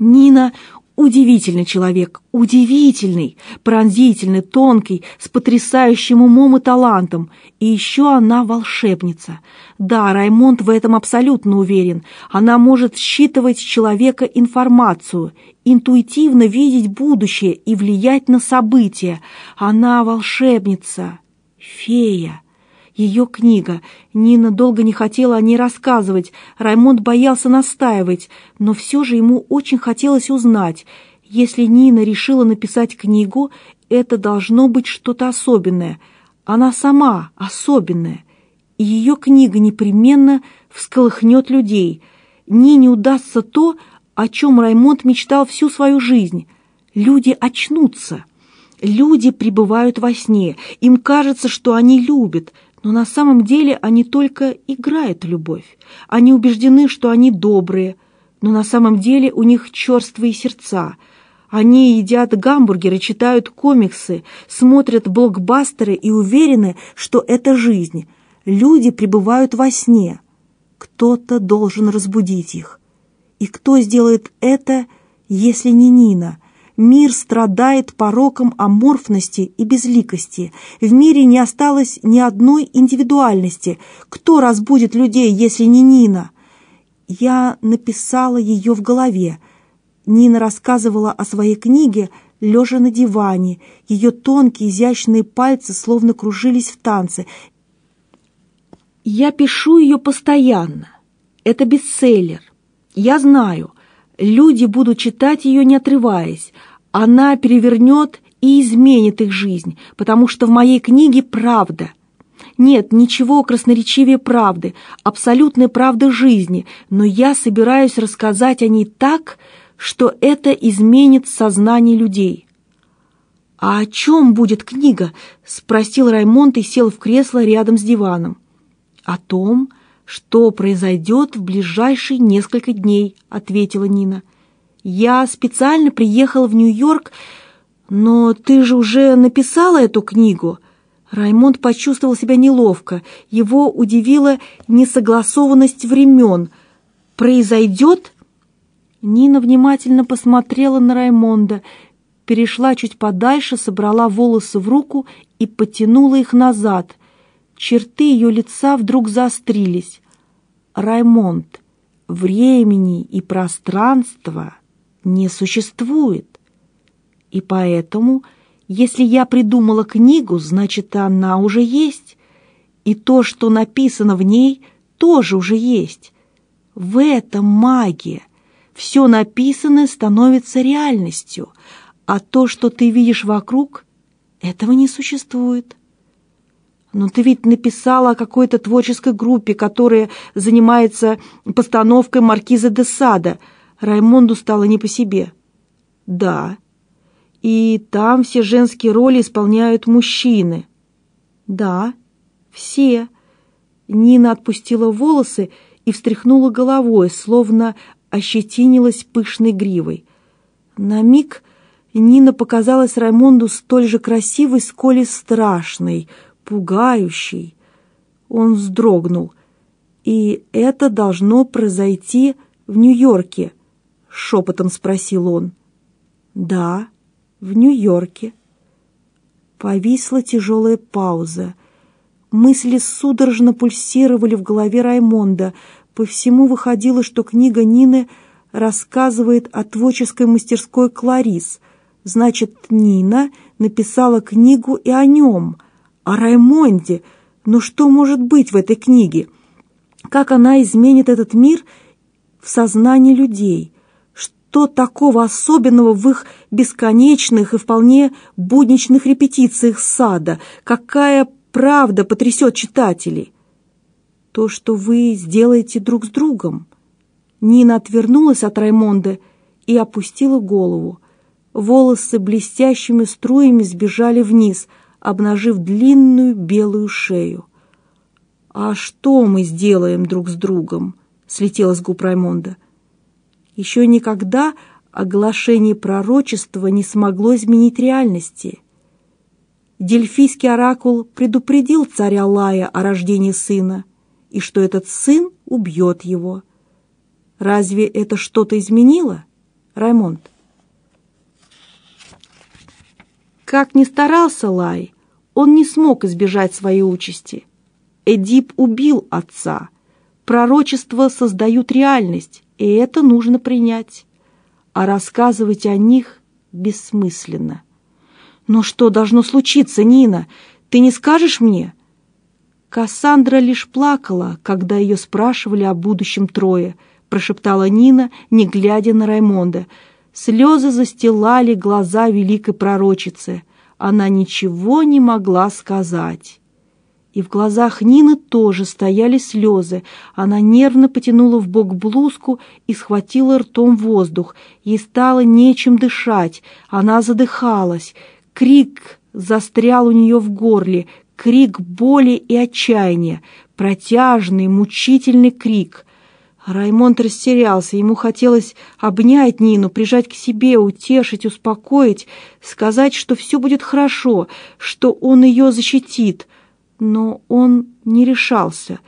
Нина удивительный человек, удивительный, пронзительный, тонкий, с потрясающим умом и талантом. И еще она волшебница. Да, Раймонд в этом абсолютно уверен. Она может считывать с человека информацию, интуитивно видеть будущее и влиять на события. Она волшебница, фея. Ее книга. Нина долго не хотела о ней рассказывать. Раймонд боялся настаивать, но все же ему очень хотелось узнать. Если Нина решила написать книгу, это должно быть что-то особенное. Она сама особенная. И ее книга непременно всколыхнет людей. Нине удастся то, о чем Раймонд мечтал всю свою жизнь. Люди очнутся. Люди пребывают во сне. Им кажется, что они любят, но на самом деле они только играют любовь. Они убеждены, что они добрые, но на самом деле у них черствые сердца. Они едят гамбургеры, читают комиксы, смотрят блокбастеры и уверены, что это жизнь. Люди пребывают во сне. Кто-то должен разбудить их. И кто сделает это, если не Нина – Мир страдает пороком аморфности и безликости. В мире не осталось ни одной индивидуальности. Кто разбудит людей, если не Нина? Я написала ее в голове. Нина рассказывала о своей книге, лежа на диване. Ее тонкие изящные пальцы словно кружились в танце. Я пишу ее постоянно. Это бестселлер. Я знаю, люди будут читать ее, не отрываясь. Она перевернет и изменит их жизнь, потому что в моей книге правда. Нет ничего красноречивее правды, абсолютной правды жизни, но я собираюсь рассказать о ней так, что это изменит сознание людей. «А о чем будет книга?» — спросил Раймонд и сел в кресло рядом с диваном. «О том, что произойдет в ближайшие несколько дней», — ответила Нина. Я специально приехала в Нью-Йорк, но ты же уже написала эту книгу. Раймонд почувствовал себя неловко. Его удивила несогласованность времен. «Произойдет?» Нина внимательно посмотрела на Раймонда, перешла чуть подальше, собрала волосы в руку и потянула их назад. Черты ее лица вдруг заострились. «Раймонд, времени и пространства...» не существует. И поэтому, если я придумала книгу, значит, она уже есть. И то, что написано в ней, тоже уже есть. В этом магия. Все написанное становится реальностью, а то, что ты видишь вокруг, этого не существует. Но ты ведь написала о какой-то творческой группе, которая занимается постановкой «Маркиза де Сада», Раймонду стало не по себе. «Да. И там все женские роли исполняют мужчины». «Да, все». Нина отпустила волосы и встряхнула головой, словно ощетинилась пышной гривой. На миг Нина показалась Раймонду столь же красивой, сколь и страшной, пугающей. Он вздрогнул. «И это должно произойти в Нью-Йорке», — шепотом спросил он. «Да, в Нью-Йорке». Повисла тяжелая пауза. Мысли судорожно пульсировали в голове Раймонда. По всему выходило, что книга Нины рассказывает о творческой мастерской Кларис. Значит, Нина написала книгу и о нем, о Раймонде. Но что может быть в этой книге? Как она изменит этот мир в сознании людей? Что такого особенного в их бесконечных и вполне будничных репетициях сада? Какая правда потрясет читателей? То, что вы сделаете друг с другом. Нина отвернулась от Раймонда и опустила голову. Волосы блестящими струями сбежали вниз, обнажив длинную белую шею. «А что мы сделаем друг с другом?» — слетела с губ Раймонда. Еще никогда оглашение пророчества не смогло изменить реальности. Дельфийский оракул предупредил царя Лая о рождении сына, и что этот сын убьет его. Разве это что-то изменило? Раймонд. Как ни старался Лай, он не смог избежать своей участи. Эдип убил отца. Пророчества создают реальность, и это нужно принять. А рассказывать о них бессмысленно. «Но что должно случиться, Нина? Ты не скажешь мне?» Кассандра лишь плакала, когда ее спрашивали о будущем Трое, прошептала Нина, не глядя на Раймонда. Слезы застилали глаза великой пророчицы. Она ничего не могла сказать. И в глазах Нины тоже стояли слезы. Она нервно потянула в бок блузку и схватила ртом воздух. Ей стало нечем дышать. Она задыхалась. Крик застрял у нее в горле крик боли и отчаяния, протяжный, мучительный крик. Раймонд растерялся, ему хотелось обнять Нину, прижать к себе, утешить, успокоить, сказать, что все будет хорошо, что он ее защитит. Но он не решался.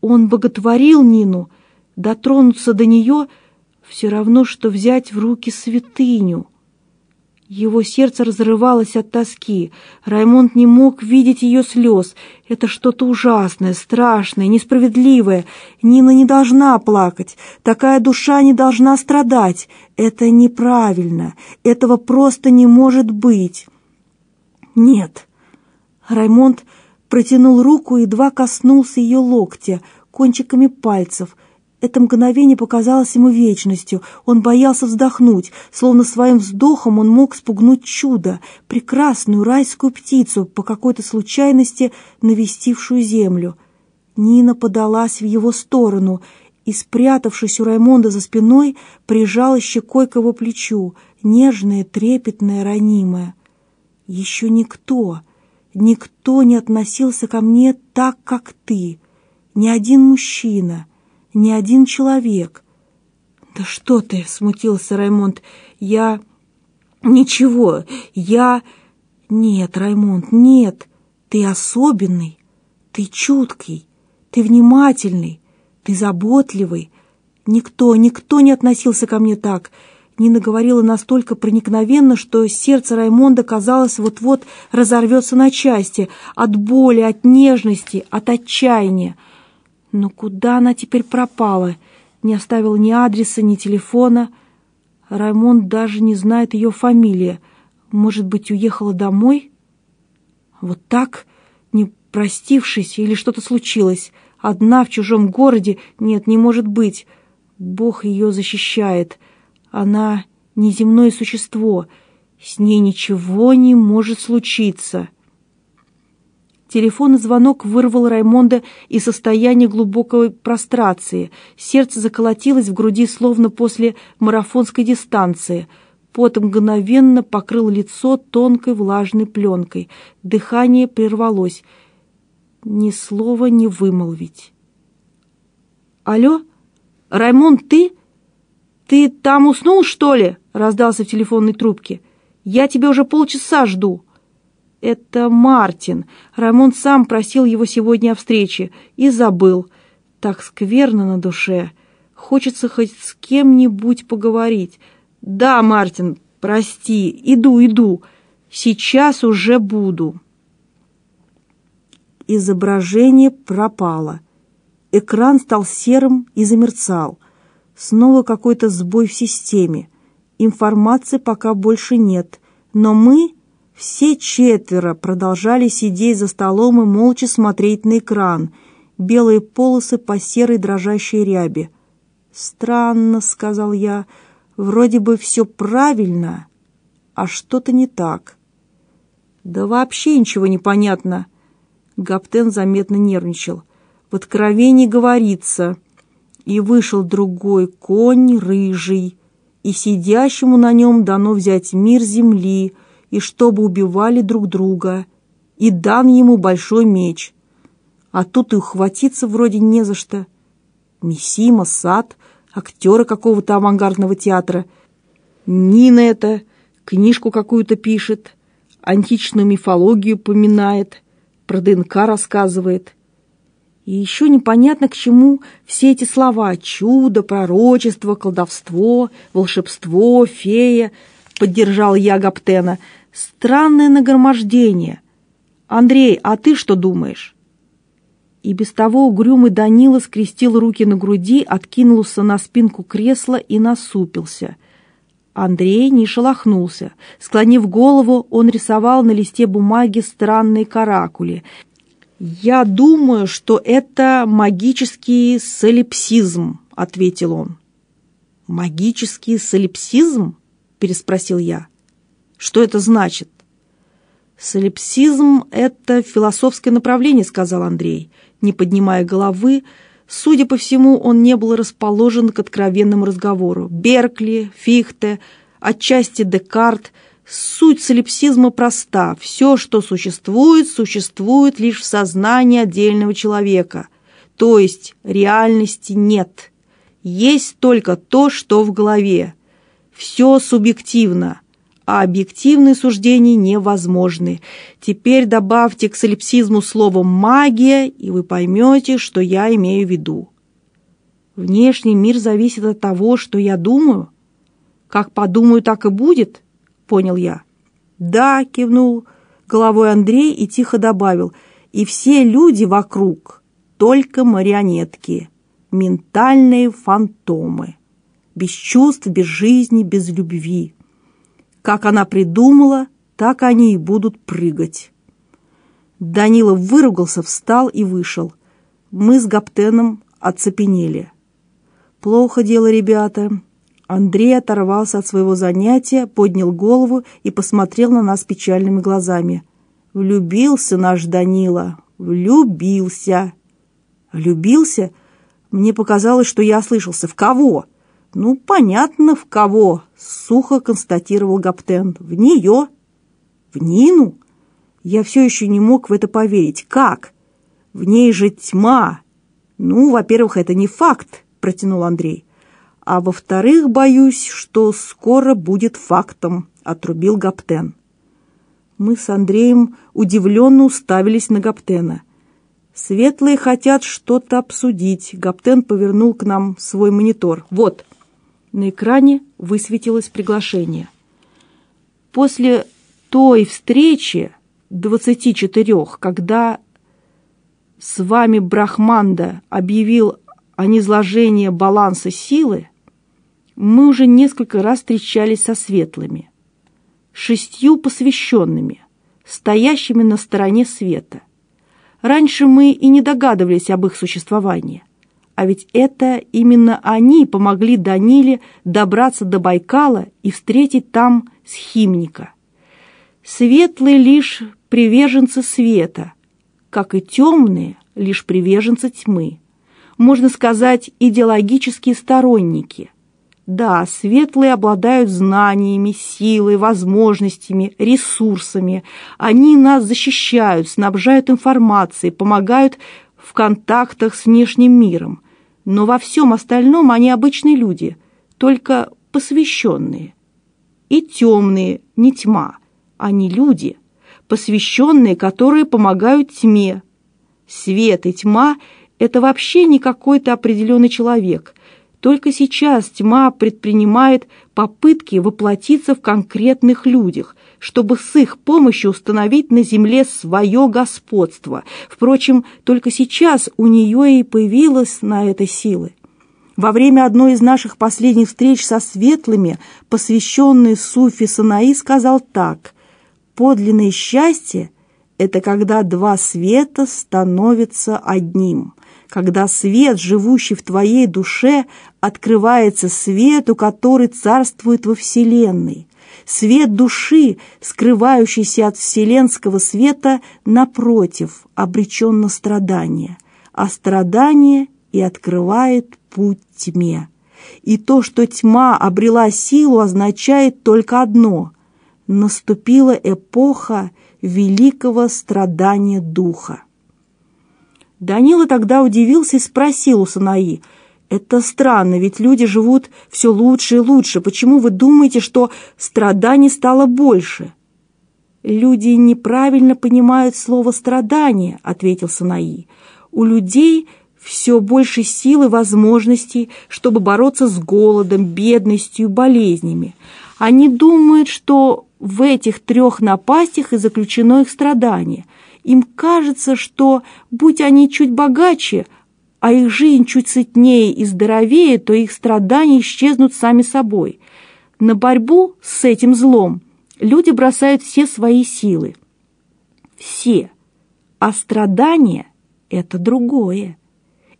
Он боготворил Нину, дотронуться до нее все равно, что взять в руки святыню. Его сердце разрывалось от тоски. Раймонд не мог видеть ее слез. Это что-то ужасное, страшное, несправедливое. Нина не должна плакать. Такая душа не должна страдать. Это неправильно. Этого просто не может быть. Нет. Раймонд протянул руку и едва коснулся ее локтя кончиками пальцев – это мгновение показалось ему вечностью. Он боялся вздохнуть, словно своим вздохом он мог спугнуть чудо, прекрасную райскую птицу, по какой-то случайности навестившую землю. Нина подалась в его сторону и, спрятавшись у Раймонда за спиной, прижала щекой к его плечу, нежная, трепетная, ранимая. «Еще никто, никто не относился ко мне так, как ты, ни один мужчина» ни один человек. «Да что ты!» — смутился Раймонд. «Я... ничего, я...» «Нет, Раймонд, нет, ты особенный, ты чуткий, ты внимательный, ты заботливый. Никто, никто не относился ко мне так». Нина говорила настолько проникновенно, что сердце Раймонда, казалось, вот-вот разорвется на части от боли, от нежности, от отчаяния. Но куда она теперь пропала? Не оставила ни адреса, ни телефона. Раймонд даже не знает ее фамилии. Может быть, уехала домой? Вот так, не простившись, или что-то случилось? Одна в чужом городе? Нет, не может быть. Бог ее защищает. Она неземное существо. С ней ничего не может случиться. Телефонный звонок вырвал Раймонда из состояния глубокой прострации. Сердце заколотилось в груди, словно после марафонской дистанции. Пот мгновенно покрыл лицо тонкой влажной пленкой. Дыхание прервалось. Ни слова не вымолвить. «Алло? Раймонд, ты? Ты там уснул, что ли?» — раздался в телефонной трубке. «Я тебя уже полчаса жду». Это Мартин. Рамон сам просил его сегодня о встрече и забыл. Так скверно на душе. Хочется хоть с кем-нибудь поговорить. Да, Мартин, прости, иду, иду. Сейчас уже буду. Изображение пропало. Экран стал серым и замерцал. Снова какой-то сбой в системе. Информации пока больше нет. Но мы все четверо продолжали сидеть за столом и молча смотреть на экран, белые полосы по серой дрожащей ряби. «Странно», — сказал я, — «вроде бы все правильно, а что-то не так». «Да вообще ничего не понятно». Гаптен заметно нервничал. «В откровении говорится». И вышел другой конь рыжий, и сидящему на нем дано взять мир земли, и чтобы убивали друг друга, и дан ему большой меч. А тут и ухватиться вроде не за что. Мисима, Сад, актеры какого-то авангардного театра. Нина это, книжку какую-то пишет, античную мифологию поминает, про ДНК рассказывает. И еще непонятно, к чему все эти слова «чудо», «пророчество», «колдовство», «волшебство», «фея», — поддержал я Гаптена. «Странное нагромождение. Андрей, а ты что думаешь?» И без того угрюмый Данила скрестил руки на груди, откинулся на спинку кресла и насупился. Андрей не шелохнулся. Склонив голову, он рисовал на листе бумаги странные каракули. «Я думаю, что это магический солипсизм», — ответил он. «Магический солипсизм?» — переспросил я. «Что это значит?» «Солипсизм — это философское направление», — сказал Андрей не поднимая головы. Судя по всему, он не был расположен к откровенному разговору. Беркли, Фихте, отчасти Декарт. Суть солипсизма проста. Все, что существует, существует лишь в сознании отдельного человека. То есть реальности нет. Есть только то, что в голове. Все субъективно а объективные суждения невозможны. Теперь добавьте к солипсизму слово «магия», и вы поймете, что я имею в виду. Внешний мир зависит от того, что я думаю. Как подумаю, так и будет, понял я. Да, кивнул головой Андрей и тихо добавил, и все люди вокруг только марионетки, ментальные фантомы, без чувств, без жизни, без любви. Как она придумала, так они и будут прыгать. Данила выругался, встал и вышел. Мы с Гаптеном оцепенели. Плохо дело, ребята. Андрей оторвался от своего занятия, поднял голову и посмотрел на нас печальными глазами. Влюбился наш Данила, влюбился. Влюбился? Мне показалось, что я ослышался. В кого? «Ну, понятно, в кого», — сухо констатировал Гаптен. «В нее». «В Нину?» Я все еще не мог в это поверить. «Как? В ней же тьма». «Ну, во-первых, это не факт», — протянул Андрей. «А во-вторых, боюсь, что скоро будет фактом», — отрубил Гаптен. Мы с Андреем удивленно уставились на Гаптена. «Светлые хотят что-то обсудить». Гаптен повернул к нам свой монитор. «Вот». На экране высветилось приглашение. После той встречи 24, когда с вами Брахманда объявил о низложении баланса силы, мы уже несколько раз встречались со светлыми, шестью посвященными, стоящими на стороне света. Раньше мы и не догадывались об их существовании – а ведь это именно они помогли Даниле добраться до Байкала и встретить там схимника. Светлые лишь приверженцы света, как и темные лишь приверженцы тьмы. Можно сказать, идеологические сторонники. Да, светлые обладают знаниями, силой, возможностями, ресурсами. Они нас защищают, снабжают информацией, помогают в контактах с внешним миром но во всем остальном они обычные люди, только посвященные. И темные, не тьма, они люди, посвященные, которые помогают тьме. Свет и тьма – это вообще не какой-то определенный человек. Только сейчас тьма предпринимает попытки воплотиться в конкретных людях, чтобы с их помощью установить на земле свое господство. Впрочем, только сейчас у нее и появилась на это силы. Во время одной из наших последних встреч со светлыми, посвященный Суфи Санаи, сказал так «Подлинное счастье – это когда два света становятся одним» когда свет, живущий в твоей душе, открывается свету, который царствует во Вселенной. Свет души, скрывающийся от вселенского света, напротив, обречен на страдание, а страдание и открывает путь тьме. И то, что тьма обрела силу, означает только одно – наступила эпоха великого страдания духа. Данила тогда удивился и спросил у Санаи – это странно, ведь люди живут все лучше и лучше. Почему вы думаете, что страданий стало больше? Люди неправильно понимают слово «страдание», — ответил Санаи. У людей все больше сил и возможностей, чтобы бороться с голодом, бедностью, болезнями. Они думают, что в этих трех напастях и заключено их страдание. Им кажется, что, будь они чуть богаче, а их жизнь чуть сытнее и здоровее, то их страдания исчезнут сами собой. На борьбу с этим злом люди бросают все свои силы. Все. А страдание – это другое.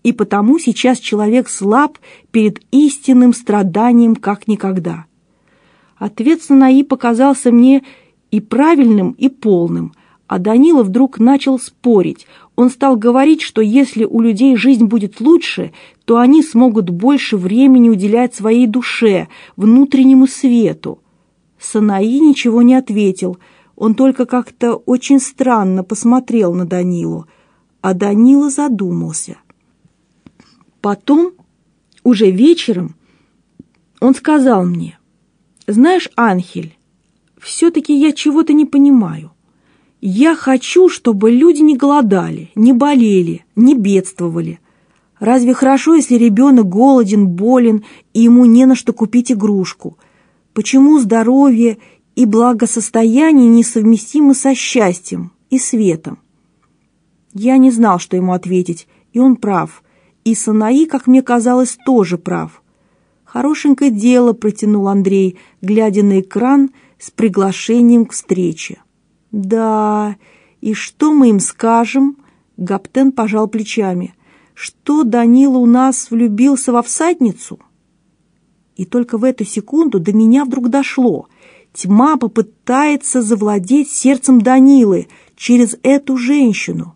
И потому сейчас человек слаб перед истинным страданием как никогда. Ответ Санаи показался мне и правильным, и полным – а Данила вдруг начал спорить. Он стал говорить, что если у людей жизнь будет лучше, то они смогут больше времени уделять своей душе, внутреннему свету. Санаи ничего не ответил. Он только как-то очень странно посмотрел на Данилу, а Данила задумался. Потом, уже вечером, он сказал мне, «Знаешь, Анхель, все-таки я чего-то не понимаю. Я хочу, чтобы люди не голодали, не болели, не бедствовали. Разве хорошо, если ребенок голоден, болен, и ему не на что купить игрушку? Почему здоровье и благосостояние несовместимы со счастьем и светом? Я не знал, что ему ответить, и он прав. И Санаи, как мне казалось, тоже прав. «Хорошенькое дело», — протянул Андрей, глядя на экран с приглашением к встрече. «Да, и что мы им скажем?» Гаптен пожал плечами. «Что Данила у нас влюбился во всадницу?» И только в эту секунду до меня вдруг дошло. Тьма попытается завладеть сердцем Данилы через эту женщину.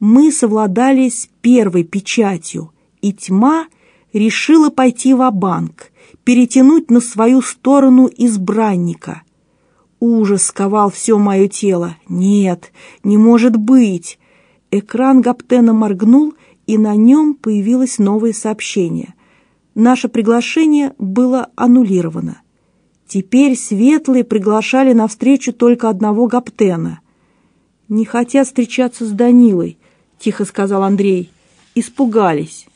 Мы совладали с первой печатью, и тьма решила пойти в банк перетянуть на свою сторону избранника. Ужас сковал все мое тело. Нет, не может быть. Экран Гаптена моргнул, и на нем появилось новое сообщение. Наше приглашение было аннулировано. Теперь светлые приглашали на встречу только одного Гаптена. «Не хотят встречаться с Данилой», — тихо сказал Андрей. «Испугались».